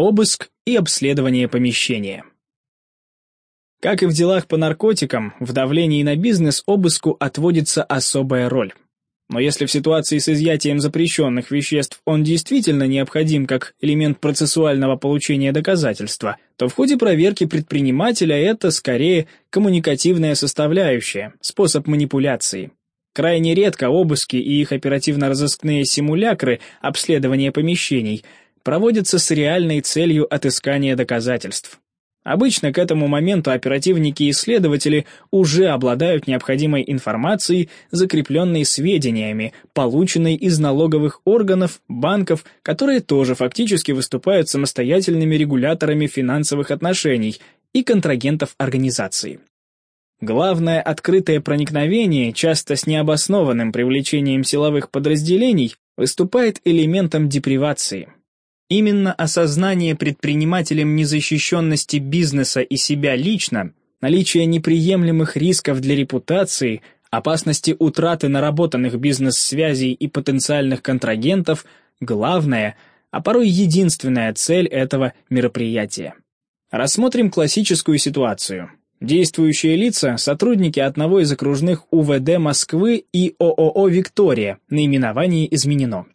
обыск и обследование помещения. Как и в делах по наркотикам, в давлении на бизнес обыску отводится особая роль. Но если в ситуации с изъятием запрещенных веществ он действительно необходим как элемент процессуального получения доказательства, то в ходе проверки предпринимателя это скорее коммуникативная составляющая, способ манипуляции. Крайне редко обыски и их оперативно-розыскные симулякры обследования помещений проводятся с реальной целью отыскания доказательств. Обычно к этому моменту оперативники и исследователи уже обладают необходимой информацией, закрепленной сведениями, полученной из налоговых органов, банков, которые тоже фактически выступают самостоятельными регуляторами финансовых отношений и контрагентов организации. Главное открытое проникновение, часто с необоснованным привлечением силовых подразделений, выступает элементом депривации – Именно осознание предпринимателем незащищенности бизнеса и себя лично, наличие неприемлемых рисков для репутации, опасности утраты наработанных бизнес-связей и потенциальных контрагентов – главная, а порой единственная цель этого мероприятия. Рассмотрим классическую ситуацию. Действующие лица – сотрудники одного из окружных УВД Москвы и ООО «Виктория», наименование изменено.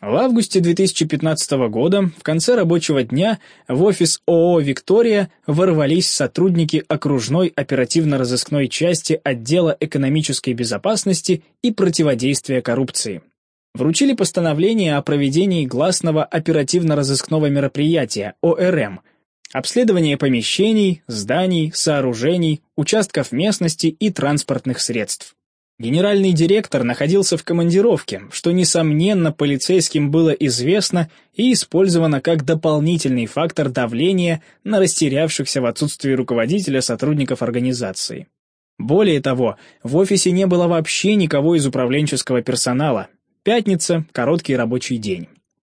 В августе 2015 года, в конце рабочего дня, в офис ООО «Виктория» ворвались сотрудники окружной оперативно-розыскной части отдела экономической безопасности и противодействия коррупции. Вручили постановление о проведении гласного оперативно-розыскного мероприятия ОРМ, обследование помещений, зданий, сооружений, участков местности и транспортных средств. Генеральный директор находился в командировке, что, несомненно, полицейским было известно и использовано как дополнительный фактор давления на растерявшихся в отсутствии руководителя сотрудников организации. Более того, в офисе не было вообще никого из управленческого персонала. Пятница – короткий рабочий день.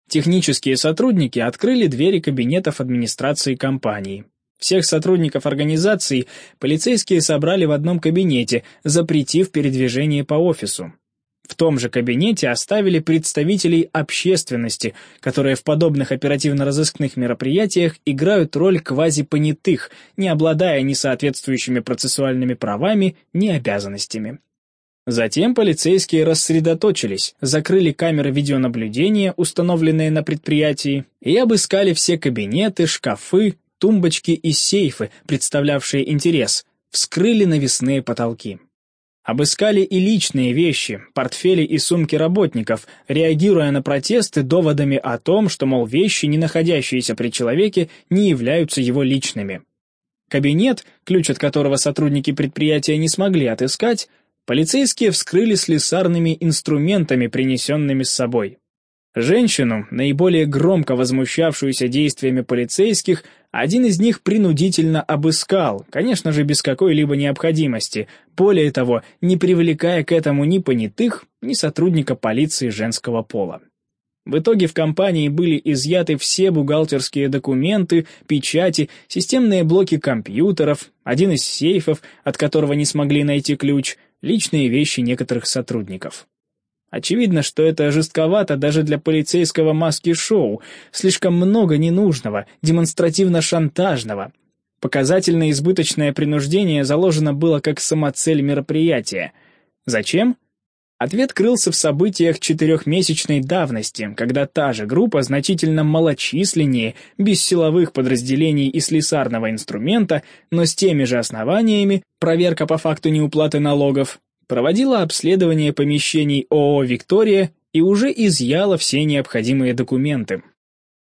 Технические сотрудники открыли двери кабинетов администрации компании. Всех сотрудников организации полицейские собрали в одном кабинете, запретив передвижение по офису. В том же кабинете оставили представителей общественности, которые в подобных оперативно-розыскных мероприятиях играют роль квазипонятых, не обладая ни соответствующими процессуальными правами, ни обязанностями. Затем полицейские рассредоточились, закрыли камеры видеонаблюдения, установленные на предприятии, и обыскали все кабинеты, шкафы, Тумбочки и сейфы, представлявшие интерес, вскрыли навесные потолки. Обыскали и личные вещи, портфели и сумки работников, реагируя на протесты доводами о том, что, мол, вещи, не находящиеся при человеке, не являются его личными. Кабинет, ключ от которого сотрудники предприятия не смогли отыскать, полицейские вскрыли слесарными инструментами, принесенными с собой. Женщину, наиболее громко возмущавшуюся действиями полицейских, один из них принудительно обыскал, конечно же, без какой-либо необходимости, более того, не привлекая к этому ни понятых, ни сотрудника полиции женского пола. В итоге в компании были изъяты все бухгалтерские документы, печати, системные блоки компьютеров, один из сейфов, от которого не смогли найти ключ, личные вещи некоторых сотрудников. Очевидно, что это жестковато даже для полицейского маски-шоу, слишком много ненужного, демонстративно-шантажного. Показательно избыточное принуждение заложено было как самоцель мероприятия. Зачем? Ответ крылся в событиях четырехмесячной давности, когда та же группа значительно малочисленнее, без силовых подразделений и слесарного инструмента, но с теми же основаниями, проверка по факту неуплаты налогов, проводила обследование помещений ООО «Виктория» и уже изъяла все необходимые документы.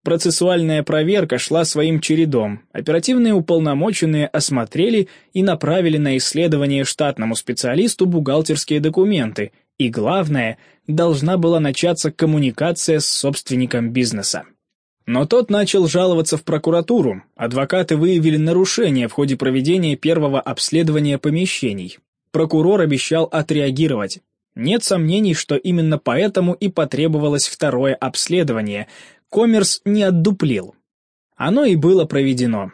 Процессуальная проверка шла своим чередом, оперативные уполномоченные осмотрели и направили на исследование штатному специалисту бухгалтерские документы, и главное, должна была начаться коммуникация с собственником бизнеса. Но тот начал жаловаться в прокуратуру, адвокаты выявили нарушения в ходе проведения первого обследования помещений, Прокурор обещал отреагировать. Нет сомнений, что именно поэтому и потребовалось второе обследование. Коммерс не отдуплил. Оно и было проведено.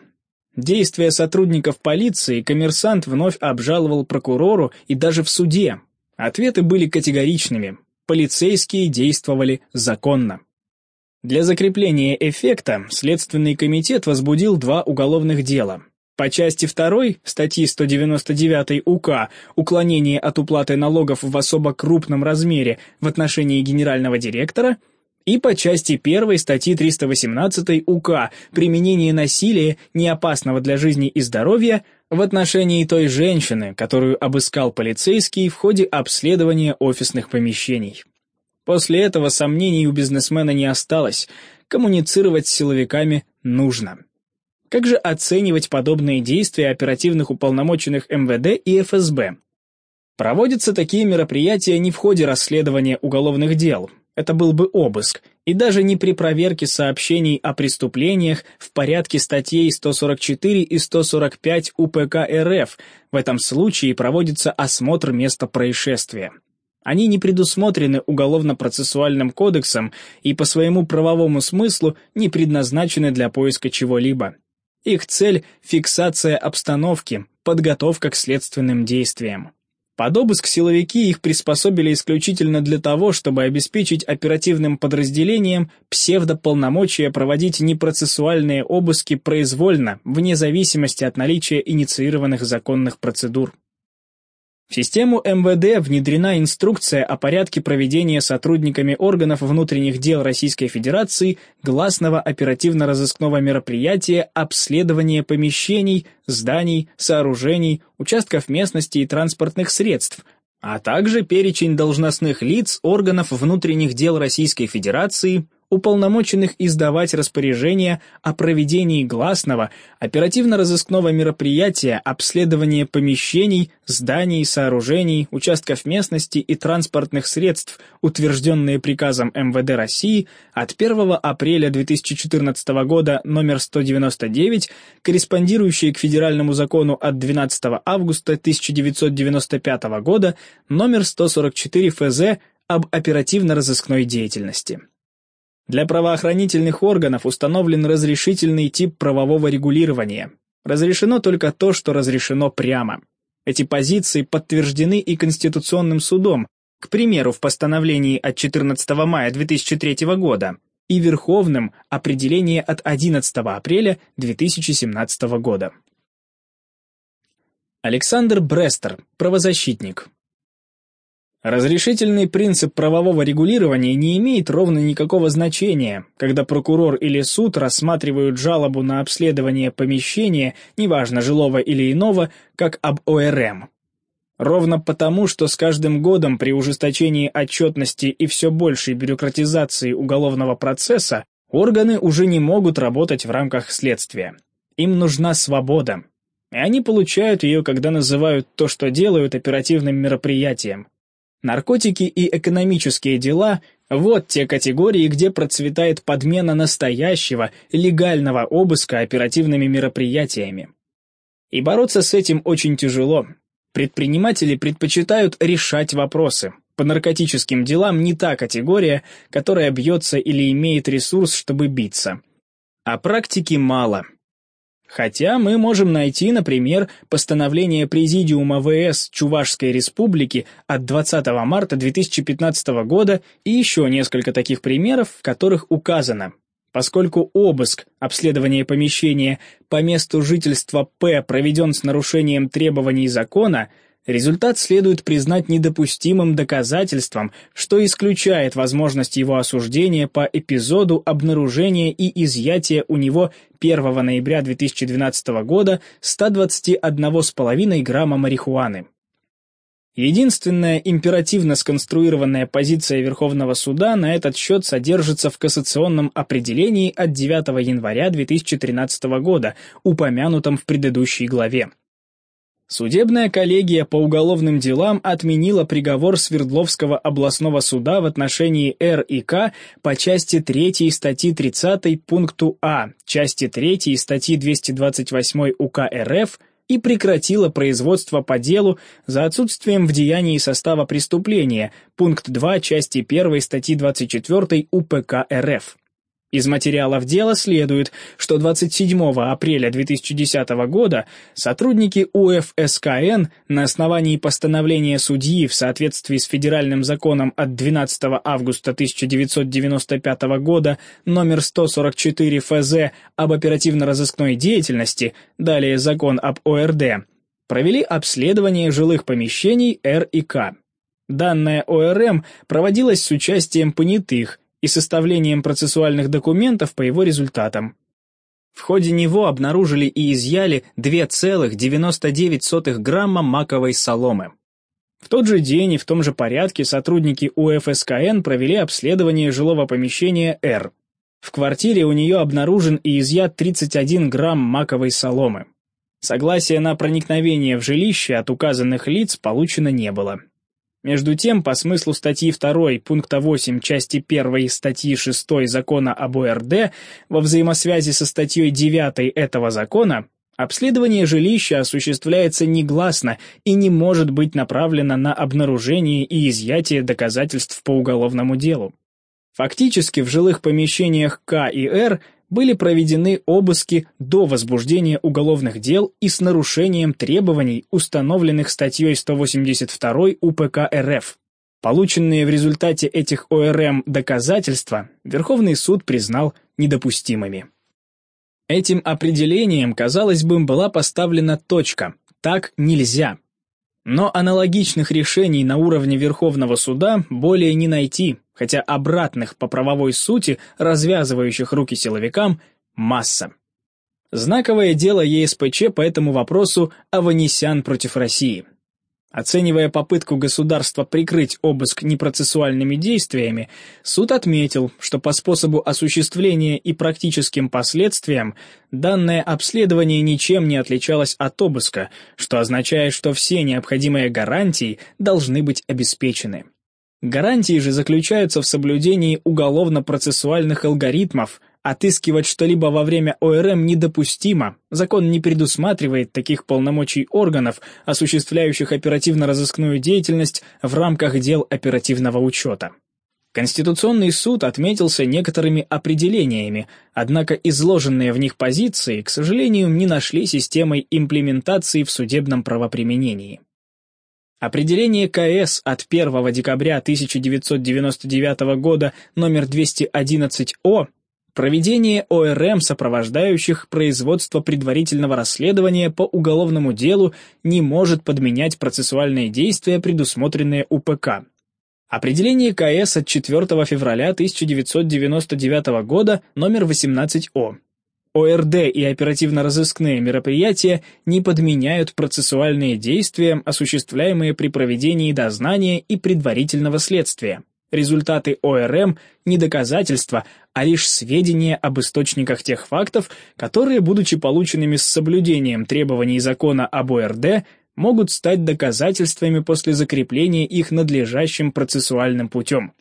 Действия сотрудников полиции коммерсант вновь обжаловал прокурору и даже в суде. Ответы были категоричными. Полицейские действовали законно. Для закрепления эффекта Следственный комитет возбудил два уголовных дела. По части 2 статьи 199 УК «Уклонение от уплаты налогов в особо крупном размере в отношении генерального директора» и по части 1 статьи 318 УК «Применение насилия, неопасного для жизни и здоровья» в отношении той женщины, которую обыскал полицейский в ходе обследования офисных помещений. После этого сомнений у бизнесмена не осталось, коммуницировать с силовиками нужно. Как же оценивать подобные действия оперативных уполномоченных МВД и ФСБ? Проводятся такие мероприятия не в ходе расследования уголовных дел, это был бы обыск, и даже не при проверке сообщений о преступлениях в порядке статей 144 и 145 УПК РФ, в этом случае проводится осмотр места происшествия. Они не предусмотрены Уголовно-процессуальным кодексом и по своему правовому смыслу не предназначены для поиска чего-либо. Их цель – фиксация обстановки, подготовка к следственным действиям. Под обыск силовики их приспособили исключительно для того, чтобы обеспечить оперативным подразделениям псевдополномочия проводить непроцессуальные обыски произвольно, вне зависимости от наличия инициированных законных процедур. В систему МВД внедрена инструкция о порядке проведения сотрудниками органов внутренних дел Российской Федерации гласного оперативно-розыскного мероприятия обследования помещений, зданий, сооружений, участков местности и транспортных средств, а также перечень должностных лиц органов внутренних дел Российской Федерации, уполномоченных издавать распоряжения о проведении гласного оперативно-розыскного мероприятия обследования помещений, зданий, сооружений, участков местности и транспортных средств, утвержденные приказом МВД России от 1 апреля 2014 года номер 199, корреспондирующие к федеральному закону от 12 августа 1995 года номер 144 ФЗ об оперативно-розыскной деятельности. Для правоохранительных органов установлен разрешительный тип правового регулирования. Разрешено только то, что разрешено прямо. Эти позиции подтверждены и Конституционным судом, к примеру, в постановлении от 14 мая 2003 года, и Верховным определение от 11 апреля 2017 года. Александр Брестер, правозащитник. Разрешительный принцип правового регулирования не имеет ровно никакого значения, когда прокурор или суд рассматривают жалобу на обследование помещения, неважно жилого или иного, как об ОРМ. Ровно потому, что с каждым годом при ужесточении отчетности и все большей бюрократизации уголовного процесса органы уже не могут работать в рамках следствия. Им нужна свобода. И они получают ее, когда называют то, что делают, оперативным мероприятием. Наркотики и экономические дела – вот те категории, где процветает подмена настоящего, легального обыска оперативными мероприятиями. И бороться с этим очень тяжело. Предприниматели предпочитают решать вопросы. По наркотическим делам не та категория, которая бьется или имеет ресурс, чтобы биться. А практики мало. Хотя мы можем найти, например, постановление Президиума ВС Чувашской Республики от 20 марта 2015 года и еще несколько таких примеров, в которых указано, поскольку обыск, обследование помещения по месту жительства П проведен с нарушением требований закона – Результат следует признать недопустимым доказательством, что исключает возможность его осуждения по эпизоду обнаружения и изъятия у него 1 ноября 2012 года 121,5 грамма марихуаны. Единственная императивно сконструированная позиция Верховного суда на этот счет содержится в кассационном определении от 9 января 2013 года, упомянутом в предыдущей главе. Судебная коллегия по уголовным делам отменила приговор Свердловского областного суда в отношении Р и К по части 3 статьи 30 пункту А, части 3 статьи 228 УК РФ и прекратила производство по делу за отсутствием в деянии состава преступления, пункт 2 части 1 статьи 24 УПК РФ. Из материалов дела следует, что 27 апреля 2010 года сотрудники УФСКН на основании постановления судьи в соответствии с федеральным законом от 12 августа 1995 года номер 144 ФЗ об оперативно-розыскной деятельности, далее закон об ОРД, провели обследование жилых помещений Р и К. Данное ОРМ проводилось с участием понятых, и составлением процессуальных документов по его результатам. В ходе него обнаружили и изъяли 2,99 грамма маковой соломы. В тот же день и в том же порядке сотрудники УФСКН провели обследование жилого помещения «Р». В квартире у нее обнаружен и изъят 31 грамм маковой соломы. Согласия на проникновение в жилище от указанных лиц получено не было. Между тем, по смыслу статьи 2 пункта 8 части 1 статьи 6 закона об ОРД во взаимосвязи со статьей 9 этого закона, обследование жилища осуществляется негласно и не может быть направлено на обнаружение и изъятие доказательств по уголовному делу. Фактически в жилых помещениях К и Р были проведены обыски до возбуждения уголовных дел и с нарушением требований, установленных статьей 182 УПК РФ. Полученные в результате этих ОРМ доказательства Верховный суд признал недопустимыми. Этим определением, казалось бы, была поставлена точка «так нельзя». Но аналогичных решений на уровне Верховного суда более не найти, хотя обратных по правовой сути, развязывающих руки силовикам, масса. Знаковое дело ЕСПЧ по этому вопросу Аванесян против России. Оценивая попытку государства прикрыть обыск непроцессуальными действиями, суд отметил, что по способу осуществления и практическим последствиям данное обследование ничем не отличалось от обыска, что означает, что все необходимые гарантии должны быть обеспечены. Гарантии же заключаются в соблюдении уголовно-процессуальных алгоритмов, отыскивать что-либо во время ОРМ недопустимо, закон не предусматривает таких полномочий органов, осуществляющих оперативно-розыскную деятельность в рамках дел оперативного учета. Конституционный суд отметился некоторыми определениями, однако изложенные в них позиции, к сожалению, не нашли системой имплементации в судебном правоприменении. Определение КС от 1 декабря 1999 года номер 211-О Проведение ОРМ, сопровождающих производство предварительного расследования по уголовному делу, не может подменять процессуальные действия, предусмотренные УПК. Определение КС от 4 февраля 1999 года номер 18О. ОРД и оперативно-розыскные мероприятия не подменяют процессуальные действия, осуществляемые при проведении дознания и предварительного следствия. Результаты ОРМ – не доказательства, а лишь сведения об источниках тех фактов, которые, будучи полученными с соблюдением требований закона об ОРД, могут стать доказательствами после закрепления их надлежащим процессуальным путем.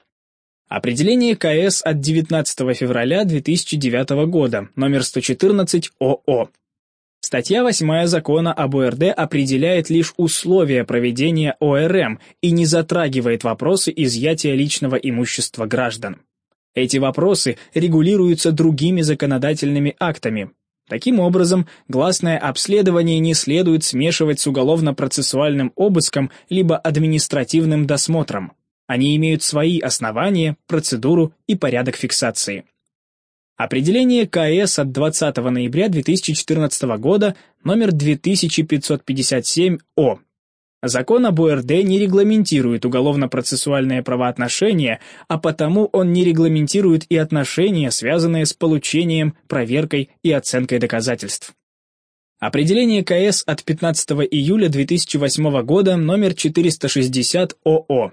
Определение КС от 19 февраля 2009 года, номер 114 ОО. Статья 8 закона об ОРД определяет лишь условия проведения ОРМ и не затрагивает вопросы изъятия личного имущества граждан. Эти вопросы регулируются другими законодательными актами. Таким образом, гласное обследование не следует смешивать с уголовно-процессуальным обыском либо административным досмотром. Они имеют свои основания, процедуру и порядок фиксации. Определение КС от 20 ноября 2014 года номер 2557-О. Закон об ОРД не регламентирует уголовно-процессуальные правоотношения, а потому он не регламентирует и отношения, связанные с получением, проверкой и оценкой доказательств. Определение КС от 15 июля 2008 года номер 460 ОО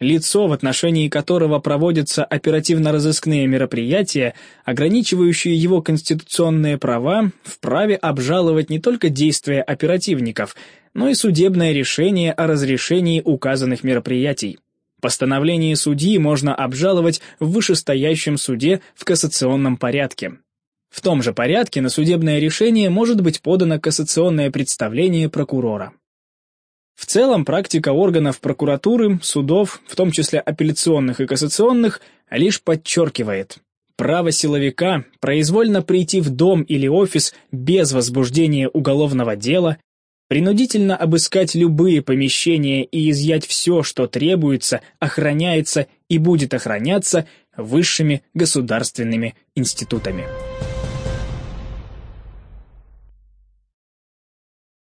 лицо, в отношении которого проводятся оперативно-розыскные мероприятия, ограничивающие его конституционные права, вправе обжаловать не только действия оперативников, но и судебное решение о разрешении указанных мероприятий. Постановление судьи можно обжаловать в вышестоящем суде в кассационном порядке. В том же порядке на судебное решение может быть подано кассационное представление прокурора. В целом, практика органов прокуратуры, судов, в том числе апелляционных и кассационных, лишь подчеркивает. Право силовика произвольно прийти в дом или офис без возбуждения уголовного дела, принудительно обыскать любые помещения и изъять все, что требуется, охраняется и будет охраняться высшими государственными институтами.